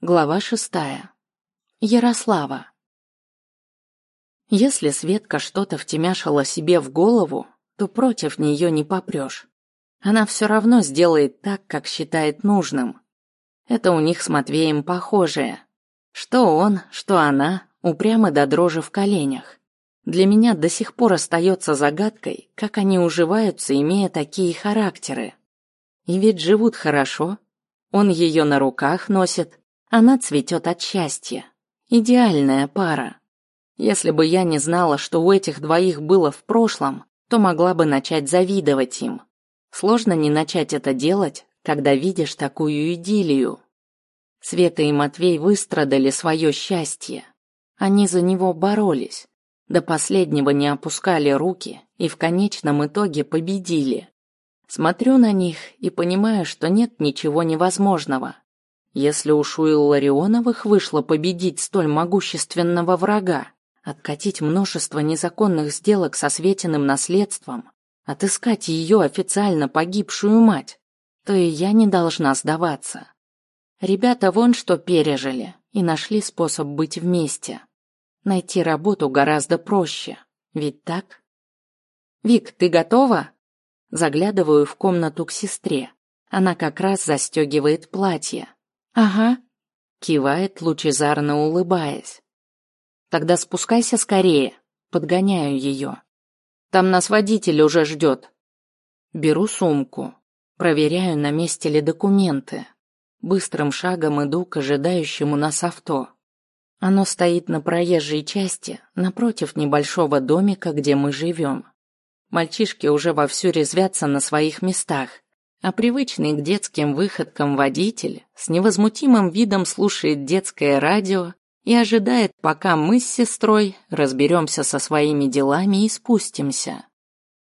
Глава шестая. Ярослава. Если Светка что-то втемяшила себе в голову, то против нее не попрешь. Она все равно сделает так, как считает нужным. Это у них с Матвеем похожее. Что он, что она, упрямы до дрожи в коленях. Для меня до сих пор остается загадкой, как они уживаются, имея такие характеры. И ведь живут хорошо. Он ее на руках носит, она цветет от счастья. Идеальная пара. Если бы я не знала, что у этих двоих было в прошлом, то могла бы начать завидовать им. Сложно не начать это делать, когда видишь такую идиллию. Света и Матвей выстрадали свое счастье. Они за него боролись. До последнего не опускали руки и в конечном итоге победили. Смотрю на них и понимаю, что нет ничего невозможного. Если уж у Илларионовых вышло победить столь могущественного врага, откатить множество незаконных сделок со Светиным наследством, отыскать ее официально погибшую мать, то и я не должна сдаваться. Ребята вон что пережили и нашли способ быть вместе. Найти работу гораздо проще, ведь так? «Вик, ты готова?» Заглядываю в комнату к сестре. Она как раз застегивает платье. «Ага», — кивает, лучезарно улыбаясь. «Тогда спускайся скорее», — подгоняю ее. «Там нас водитель уже ждет». Беру сумку, проверяю, на месте ли документы. Быстрым шагом иду к ожидающему нас авто. Оно стоит на проезжей части, напротив небольшого домика, где мы живем. Мальчишки уже вовсю резвятся на своих местах а привычный к детским выходкам водитель с невозмутимым видом слушает детское радио и ожидает, пока мы с сестрой разберемся со своими делами и спустимся.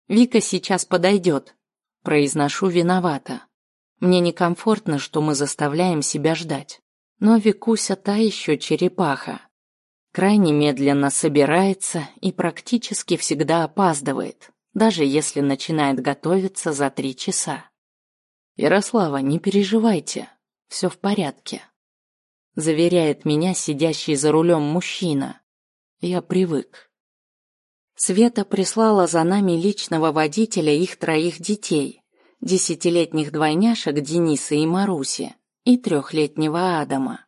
Вика сейчас подойдет. Произношу виновата. Мне некомфортно, что мы заставляем себя ждать. Но Викуся та еще черепаха. Крайне медленно собирается и практически всегда опаздывает, даже если начинает готовиться за три часа. Ярослава, не переживайте, все в порядке. Заверяет меня сидящий за рулем мужчина. Я привык. Света прислала за нами личного водителя их троих детей, десятилетних двойняшек Дениса и Маруси и трехлетнего Адама.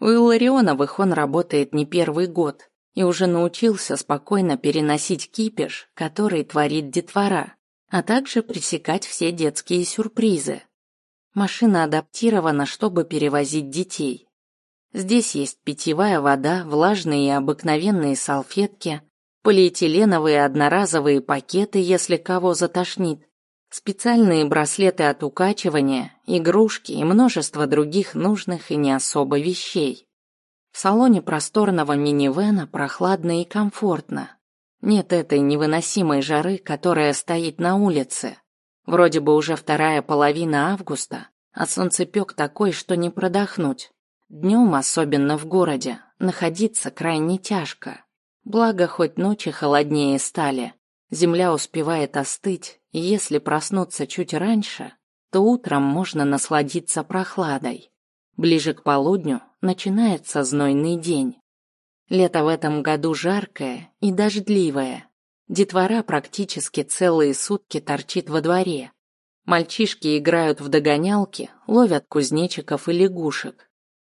У Илларионовых он работает не первый год и уже научился спокойно переносить кипиш, который творит детвора а также пресекать все детские сюрпризы. Машина адаптирована, чтобы перевозить детей. Здесь есть питьевая вода, влажные и обыкновенные салфетки, полиэтиленовые одноразовые пакеты, если кого затошнит, специальные браслеты от укачивания, игрушки и множество других нужных и не особо вещей. В салоне просторного минивэна прохладно и комфортно. Нет этой невыносимой жары, которая стоит на улице. Вроде бы уже вторая половина августа, а солнцепек такой, что не продохнуть. Днем, особенно в городе, находиться крайне тяжко. Благо, хоть ночи холоднее стали. Земля успевает остыть, и если проснуться чуть раньше, то утром можно насладиться прохладой. Ближе к полудню начинается знойный день. Лето в этом году жаркое и дождливое. Детвора практически целые сутки торчит во дворе. Мальчишки играют в догонялки, ловят кузнечиков и лягушек.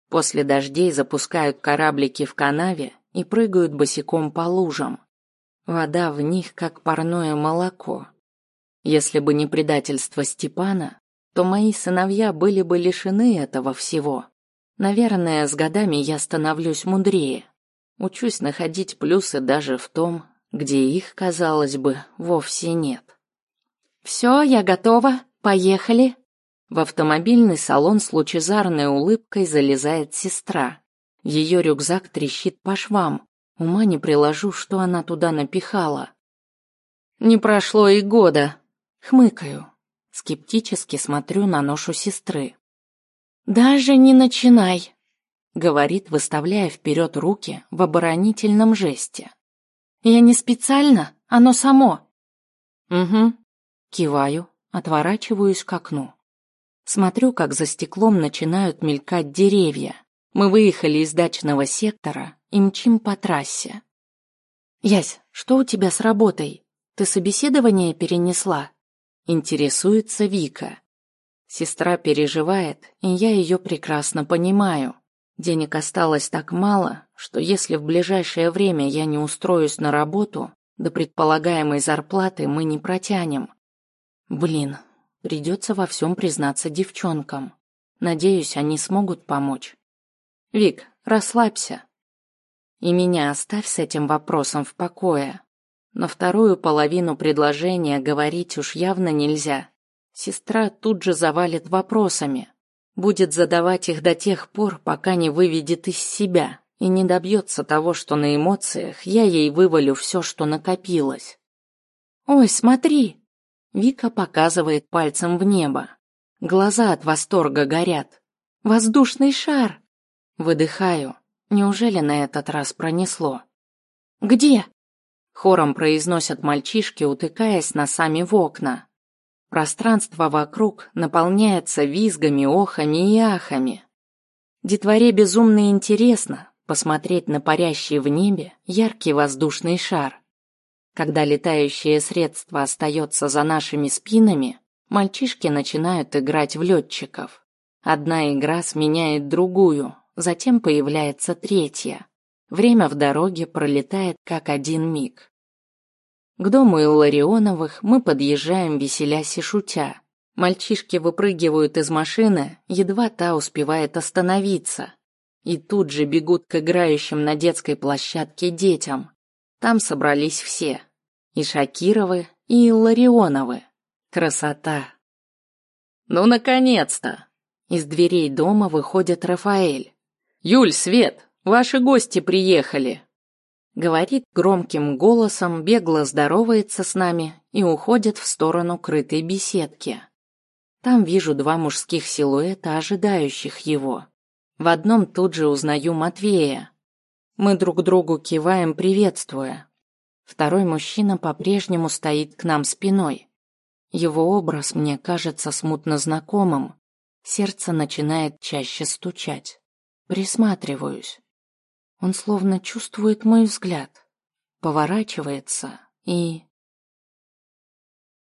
После дождей запускают кораблики в канаве и прыгают босиком по лужам. Вода в них как парное молоко. Если бы не предательство Степана, то мои сыновья были бы лишены этого всего. Наверное, с годами я становлюсь мудрее. Учусь находить плюсы даже в том, где их, казалось бы, вовсе нет. «Все, я готова. Поехали!» В автомобильный салон с лучезарной улыбкой залезает сестра. Ее рюкзак трещит по швам. Ума не приложу, что она туда напихала. «Не прошло и года!» Хмыкаю. Скептически смотрю на ношу сестры. «Даже не начинай!» Говорит, выставляя вперед руки в оборонительном жесте. Я не специально, оно само. Угу. Киваю, отворачиваюсь к окну. Смотрю, как за стеклом начинают мелькать деревья. Мы выехали из дачного сектора и мчим по трассе. «Ясь, что у тебя с работой? Ты собеседование перенесла?» Интересуется Вика. Сестра переживает, и я ее прекрасно понимаю. Денег осталось так мало, что если в ближайшее время я не устроюсь на работу, до предполагаемой зарплаты мы не протянем. Блин, придется во всем признаться девчонкам. Надеюсь, они смогут помочь. Вик, расслабься. И меня оставь с этим вопросом в покое. На вторую половину предложения говорить уж явно нельзя. Сестра тут же завалит вопросами, будет задавать их до тех пор, пока не выведет из себя и не добьется того, что на эмоциях я ей вывалю все, что накопилось. «Ой, смотри!» Вика показывает пальцем в небо. Глаза от восторга горят. «Воздушный шар!» Выдыхаю. Неужели на этот раз пронесло? «Где?» Хором произносят мальчишки, утыкаясь носами в окна. Пространство вокруг наполняется визгами, охами и ахами. Детворе безумно интересно посмотреть на парящий в небе яркий воздушный шар. Когда летающее средство остается за нашими спинами, мальчишки начинают играть в летчиков. Одна игра сменяет другую, затем появляется третья. Время в дороге пролетает как один миг. К дому Илларионовых мы подъезжаем, веселясь и шутя. Мальчишки выпрыгивают из машины, едва та успевает остановиться. И тут же бегут к играющим на детской площадке детям. Там собрались все. И Шакировы, и Илларионовы. Красота! Ну, наконец-то! Из дверей дома выходит Рафаэль. «Юль, Свет, ваши гости приехали!» Говорит громким голосом, бегло здоровается с нами и уходит в сторону крытой беседки. Там вижу два мужских силуэта, ожидающих его. В одном тут же узнаю Матвея. Мы друг другу киваем, приветствуя. Второй мужчина по-прежнему стоит к нам спиной. Его образ мне кажется смутно знакомым. Сердце начинает чаще стучать. Присматриваюсь. Он словно чувствует мой взгляд, поворачивается и